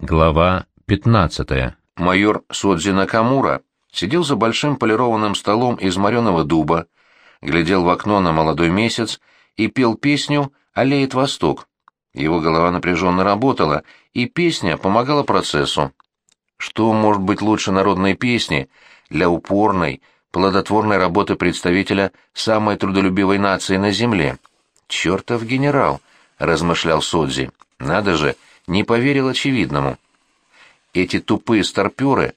Глава 15. Майор Содзи Накамура сидел за большим полированным столом из мореного дуба, глядел в окно на молодой месяц и пел песню «Аллеет Восток». Его голова напряженно работала, и песня помогала процессу. Что может быть лучше народной песни для упорной, плодотворной работы представителя самой трудолюбивой нации на Земле? «Чертов генерал!» — размышлял Содзи. «Надо же!» Не поверил очевидному. Эти тупые старпёры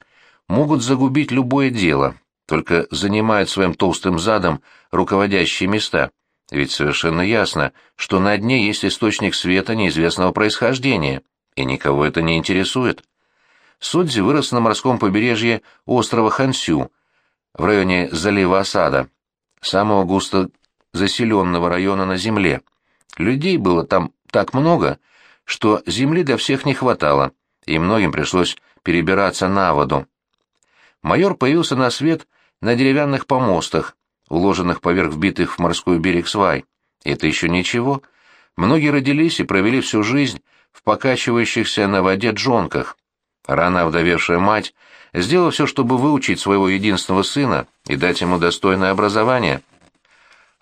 могут загубить любое дело, только занимают своим толстым задом руководящие места, ведь совершенно ясно, что на дне есть источник света неизвестного происхождения, и никого это не интересует. Судзи вырос на морском побережье острова Хансю, в районе залива Осада, самого густо заселенного района на Земле. Людей было там так много, что земли для всех не хватало, и многим пришлось перебираться на воду. Майор появился на свет на деревянных помостах, уложенных поверх вбитых в морской берег свай. Это еще ничего. Многие родились и провели всю жизнь в покачивающихся на воде джонках. Рано овдовевшая мать сделала все, чтобы выучить своего единственного сына и дать ему достойное образование.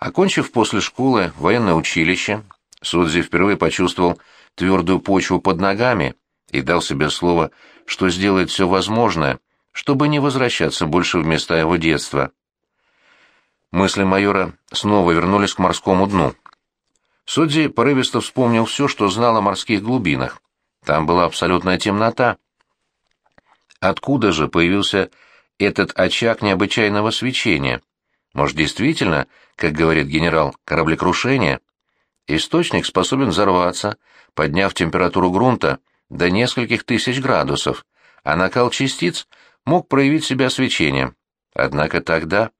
Окончив после школы военное училище, Судзи впервые почувствовал твердую почву под ногами и дал себе слово, что сделает все возможное, чтобы не возвращаться больше в места его детства. Мысли майора снова вернулись к морскому дну. Судзи порывисто вспомнил все, что знал о морских глубинах. Там была абсолютная темнота. Откуда же появился этот очаг необычайного свечения? Может, действительно, как говорит генерал, кораблекрушение? Источник способен взорваться, подняв температуру грунта до нескольких тысяч градусов, а накал частиц мог проявить себя свечением. Однако тогда...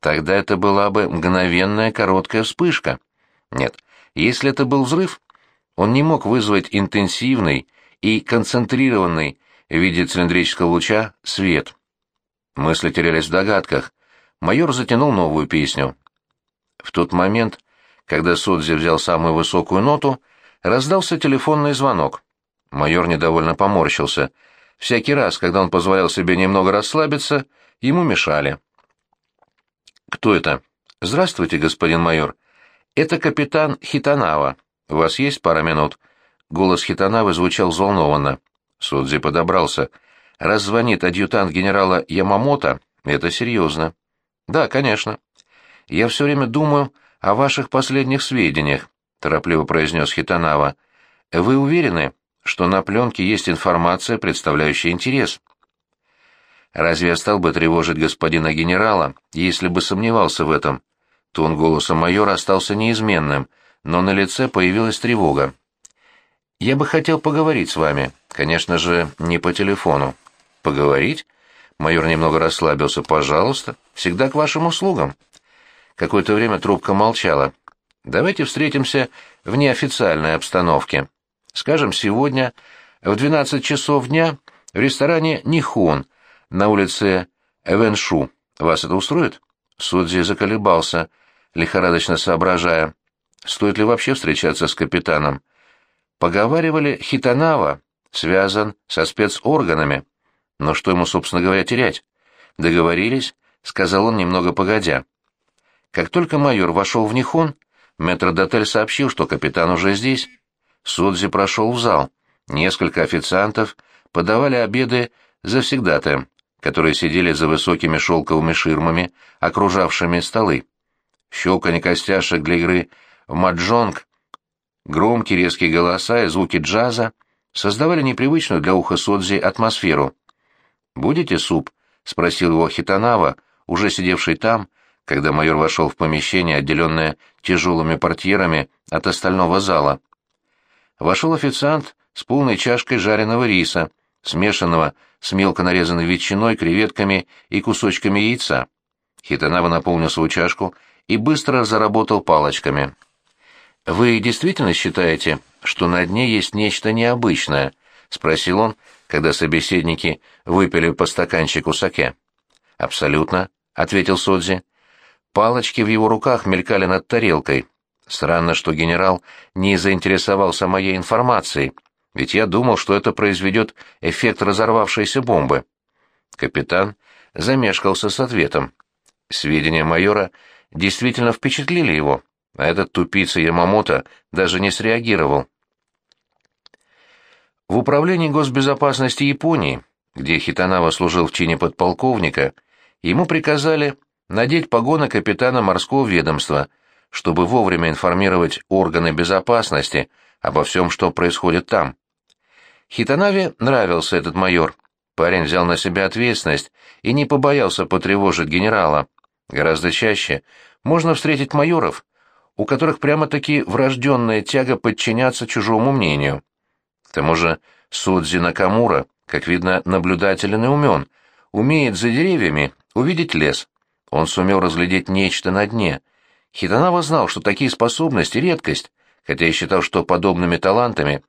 Тогда это была бы мгновенная короткая вспышка. Нет, если это был взрыв, он не мог вызвать интенсивный и концентрированный в виде цилиндрического луча свет. Мысли терялись в догадках. Майор затянул новую песню. В тот момент когда Судзи взял самую высокую ноту, раздался телефонный звонок. Майор недовольно поморщился. Всякий раз, когда он позволял себе немного расслабиться, ему мешали. «Кто это?» «Здравствуйте, господин майор. Это капитан Хитанава. У вас есть пара минут?» Голос Хитанавы звучал взволнованно. Судзи подобрался. «Раз звонит адъютант генерала Ямамото, это серьезно». «Да, конечно. Я все время думаю, о ваших последних сведениях», — торопливо произнес Хитанава. «Вы уверены, что на пленке есть информация, представляющая интерес?» «Разве я стал бы тревожить господина генерала, если бы сомневался в этом?» Тон голоса майора остался неизменным, но на лице появилась тревога. «Я бы хотел поговорить с вами, конечно же, не по телефону». «Поговорить?» Майор немного расслабился. «Пожалуйста, всегда к вашим услугам». Какое-то время трубка молчала. «Давайте встретимся в неофициальной обстановке. Скажем, сегодня в 12 часов дня в ресторане «Нихон» на улице Эвеншу. Вас это устроит?» Судзи заколебался, лихорадочно соображая, стоит ли вообще встречаться с капитаном. Поговаривали, Хитанава связан со спецорганами. Но что ему, собственно говоря, терять? Договорились, — сказал он немного погодя. Как только майор вошел в Нихон, метрдотель сообщил, что капитан уже здесь. Судзи прошел в зал. Несколько официантов подавали обеды завсегдатаям, которые сидели за высокими шелковыми ширмами, окружавшими столы. Щелканье костяшек для игры в маджонг, громкие резкие голоса и звуки джаза создавали непривычную для уха Содзи атмосферу. «Будете суп?» — спросил его Хитанава, уже сидевший там, когда майор вошел в помещение, отделенное тяжелыми портьерами от остального зала. Вошел официант с полной чашкой жареного риса, смешанного с мелко нарезанной ветчиной, креветками и кусочками яйца. Хитанава наполнил свою чашку и быстро заработал палочками. «Вы действительно считаете, что на дне есть нечто необычное?» — спросил он, когда собеседники выпили по стаканчику саке. «Абсолютно», — ответил Содзи. Палочки в его руках мелькали над тарелкой. Странно, что генерал не заинтересовался моей информацией, ведь я думал, что это произведет эффект разорвавшейся бомбы. Капитан замешкался с ответом. Сведения майора действительно впечатлили его, а этот тупица Ямамото даже не среагировал. В управлении госбезопасности Японии, где Хитанава служил в чине подполковника, ему приказали надеть погоны капитана морского ведомства, чтобы вовремя информировать органы безопасности обо всем, что происходит там. Хитанаве нравился этот майор. Парень взял на себя ответственность и не побоялся потревожить генерала. Гораздо чаще можно встретить майоров, у которых прямо-таки врожденная тяга подчиняться чужому мнению. К тому же Судзи Накамура, как видно, наблюдателен и умен, умеет за деревьями увидеть лес. Он сумел разглядеть нечто на дне. Хитанава знал, что такие способности — редкость, хотя и считал, что подобными талантами,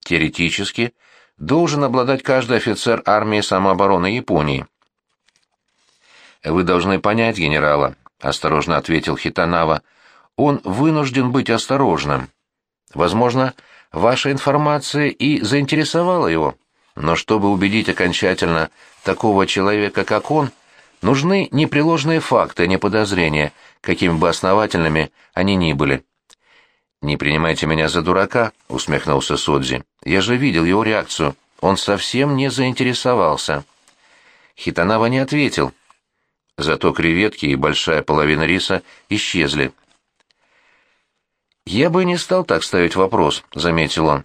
теоретически, должен обладать каждый офицер армии самообороны Японии. «Вы должны понять генерала», — осторожно ответил Хитанава. «Он вынужден быть осторожным. Возможно, ваша информация и заинтересовала его, но чтобы убедить окончательно такого человека, как он, нужны непреложные факты, а не подозрения, какими бы основательными они ни были». «Не принимайте меня за дурака», — усмехнулся Содзи. «Я же видел его реакцию. Он совсем не заинтересовался». Хитанава не ответил, Зато креветки и большая половина риса исчезли. «Я бы не стал так ставить вопрос», — заметил он,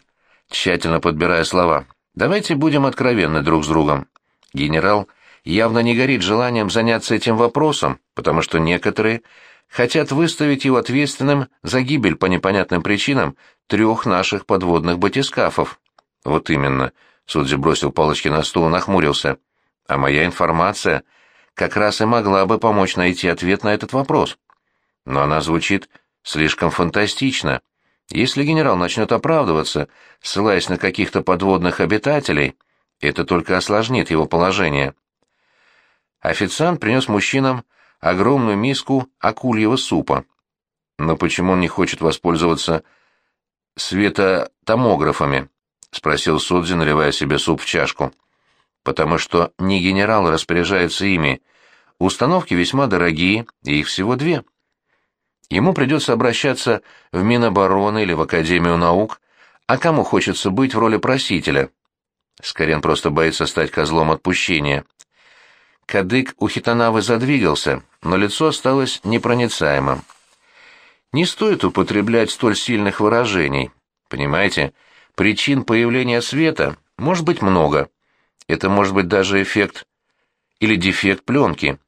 тщательно подбирая слова. «Давайте будем откровенны друг с другом. Генерал явно не горит желанием заняться этим вопросом, потому что некоторые хотят выставить его ответственным за гибель по непонятным причинам трех наших подводных батискафов». «Вот именно», — Судзи бросил палочки на стол и нахмурился. «А моя информация...» как раз и могла бы помочь найти ответ на этот вопрос. Но она звучит слишком фантастично. Если генерал начнет оправдываться, ссылаясь на каких-то подводных обитателей, это только осложнит его положение. Официант принес мужчинам огромную миску акульего супа. «Но почему он не хочет воспользоваться светотомографами?» — спросил Судзи, наливая себе суп в чашку потому что не генерал распоряжается ими. Установки весьма дорогие, и их всего две. Ему придется обращаться в Минобороны или в Академию наук, а кому хочется быть в роли просителя? Скорен просто боится стать козлом отпущения. Кадык у Хитанавы задвигался, но лицо осталось непроницаемым. Не стоит употреблять столь сильных выражений. Понимаете, причин появления света может быть много. Это может быть даже эффект или дефект пленки.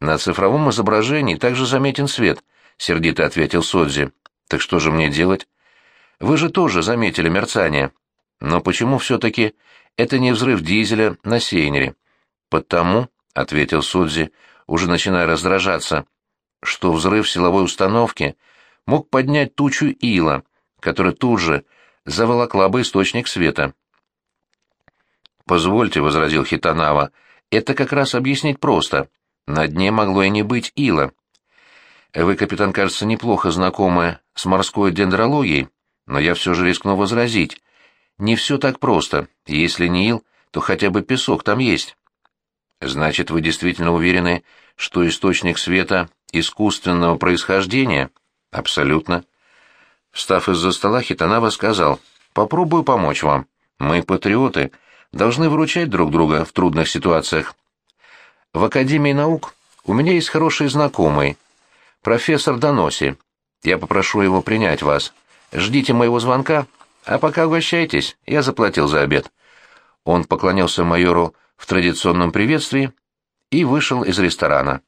На цифровом изображении также заметен свет, сердито ответил Содзи. Так что же мне делать? Вы же тоже заметили мерцание. Но почему все-таки это не взрыв дизеля на сейнере? Потому, ответил Судзи, уже начиная раздражаться, что взрыв силовой установки мог поднять тучу ила, которая тут же заволокла бы источник света. «Позвольте», — возразил Хитанава, — «это как раз объяснить просто. На дне могло и не быть ила. Вы, капитан, кажется, неплохо знакомы с морской дендрологией, но я все же рискну возразить. Не все так просто. Если не ил, то хотя бы песок там есть». «Значит, вы действительно уверены, что источник света искусственного происхождения?» «Абсолютно». Встав из-за стола, Хитанава сказал, «Попробую помочь вам. Мы патриоты» должны выручать друг друга в трудных ситуациях. В Академии наук у меня есть хороший знакомый, профессор Доноси. Я попрошу его принять вас. Ждите моего звонка, а пока угощайтесь, я заплатил за обед». Он поклонился майору в традиционном приветствии и вышел из ресторана.